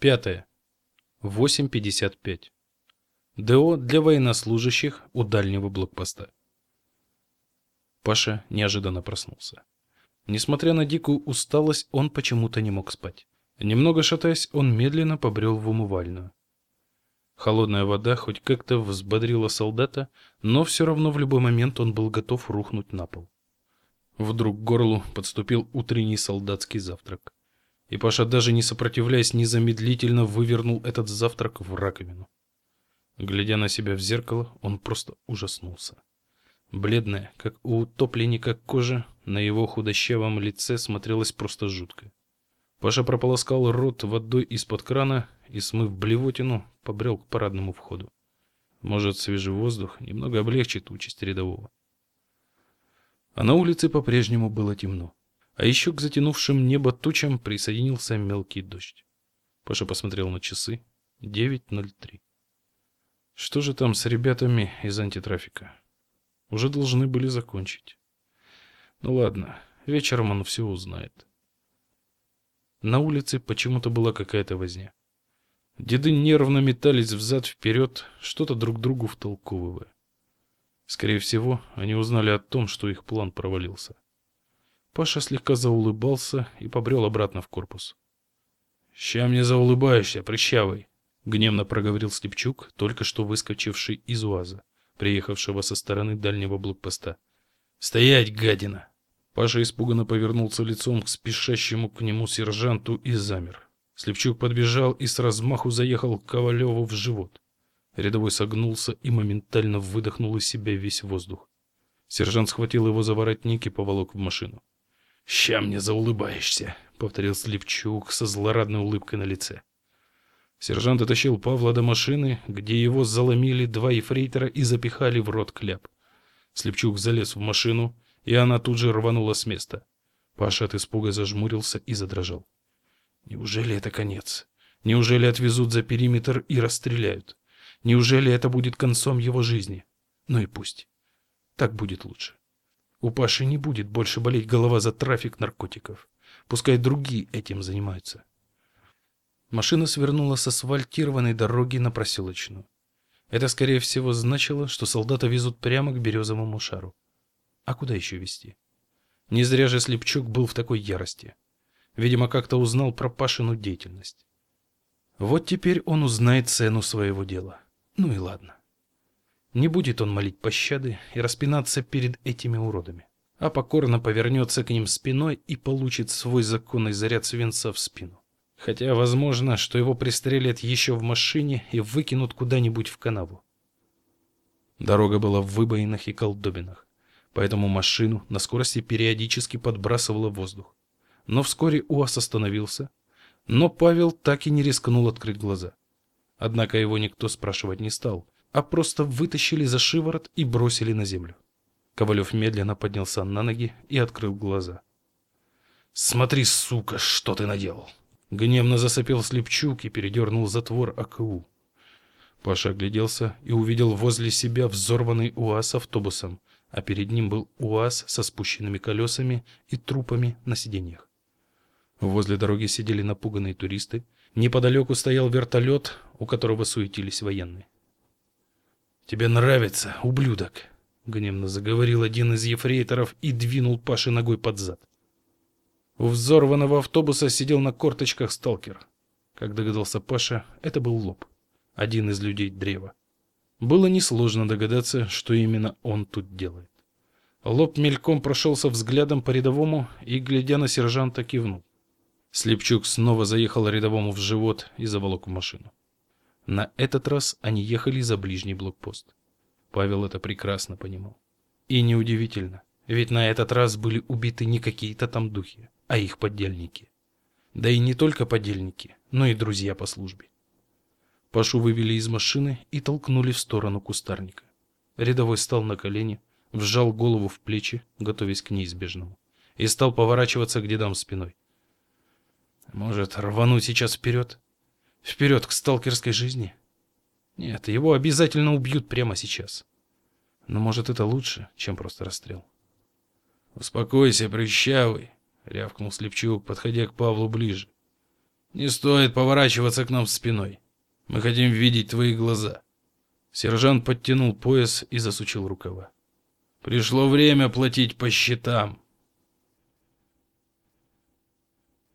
Пятое. 8.55. ДО для военнослужащих у дальнего блокпоста. Паша неожиданно проснулся. Несмотря на дикую усталость, он почему-то не мог спать. Немного шатаясь, он медленно побрел в умывальную. Холодная вода хоть как-то взбодрила солдата, но все равно в любой момент он был готов рухнуть на пол. Вдруг к горлу подступил утренний солдатский завтрак. И Паша, даже не сопротивляясь, незамедлительно вывернул этот завтрак в раковину. Глядя на себя в зеркало, он просто ужаснулся. Бледная, как у утопленника кожа, на его худощавом лице смотрелась просто жутко. Паша прополоскал рот водой из-под крана и, смыв блевотину, побрел к парадному входу. Может, свежий воздух немного облегчит участь рядового. А на улице по-прежнему было темно. А еще к затянувшим небо тучам присоединился мелкий дождь. Паша посмотрел на часы. 9.03. Что же там с ребятами из антитрафика? Уже должны были закончить. Ну ладно, вечером он все узнает. На улице почему-то была какая-то возня. Деды нервно метались взад-вперед, что-то друг другу втолковывая. Скорее всего, они узнали о том, что их план провалился. Паша слегка заулыбался и побрел обратно в корпус. «Ща мне заулыбаешься, прыщавый!» — гневно проговорил Слепчук, только что выскочивший из УАЗа, приехавшего со стороны дальнего блокпоста. «Стоять, гадина!» Паша испуганно повернулся лицом к спешащему к нему сержанту и замер. Слепчук подбежал и с размаху заехал Ковалеву в живот. Рядовой согнулся и моментально выдохнул из себя весь воздух. Сержант схватил его за воротник и поволок в машину. «Ща мне заулыбаешься», — повторил Сливчук со злорадной улыбкой на лице. Сержант оттащил Павла до машины, где его заломили два ефрейтора и запихали в рот кляп. Слепчук залез в машину, и она тут же рванула с места. Паша от испуга зажмурился и задрожал. Неужели это конец? Неужели отвезут за периметр и расстреляют? Неужели это будет концом его жизни? Ну и пусть. Так будет лучше. У Паши не будет больше болеть голова за трафик наркотиков. Пускай другие этим занимаются. Машина свернула с асфальтированной дороги на проселочную. Это, скорее всего, значило, что солдата везут прямо к березовому шару. А куда еще везти? Не зря же Слепчук был в такой ярости. Видимо, как-то узнал про Пашину деятельность. Вот теперь он узнает цену своего дела. Ну и ладно. Не будет он молить пощады и распинаться перед этими уродами, а покорно повернется к ним спиной и получит свой законный заряд свинца в спину. Хотя возможно, что его пристрелят еще в машине и выкинут куда-нибудь в канаву. Дорога была в выбоинах и колдобинах, поэтому машину на скорости периодически подбрасывало в воздух. Но вскоре УАЗ остановился, но Павел так и не рискнул открыть глаза. Однако его никто спрашивать не стал — а просто вытащили за шиворот и бросили на землю. Ковалев медленно поднялся на ноги и открыл глаза. «Смотри, сука, что ты наделал!» Гневно засопел Слепчук и передернул затвор АКУ. Паша огляделся и увидел возле себя взорванный УАЗ автобусом, а перед ним был УАЗ со спущенными колесами и трупами на сиденьях. Возле дороги сидели напуганные туристы. Неподалеку стоял вертолет, у которого суетились военные. «Тебе нравится, ублюдок!» — гневно заговорил один из ефрейторов и двинул Паше ногой под зад. У взорванного автобуса сидел на корточках сталкер. Как догадался Паша, это был Лоб, один из людей древа. Было несложно догадаться, что именно он тут делает. Лоб мельком прошелся взглядом по рядовому и, глядя на сержанта, кивнул. Слепчук снова заехал рядовому в живот и заволок в машину. На этот раз они ехали за ближний блокпост. Павел это прекрасно понимал. И неудивительно, ведь на этот раз были убиты не какие-то там духи, а их подельники. Да и не только подельники, но и друзья по службе. Пашу вывели из машины и толкнули в сторону кустарника. Рядовой стал на колени, вжал голову в плечи, готовясь к неизбежному, и стал поворачиваться к дедам спиной. Может, рвануть сейчас вперед? Вперед к сталкерской жизни? Нет, его обязательно убьют прямо сейчас. Но может это лучше, чем просто расстрел. «Успокойся, прыщавый!» — рявкнул Слепчук, подходя к Павлу ближе. Не стоит поворачиваться к нам спиной. Мы хотим видеть твои глаза. Сержант подтянул пояс и засучил рукава. Пришло время платить по счетам.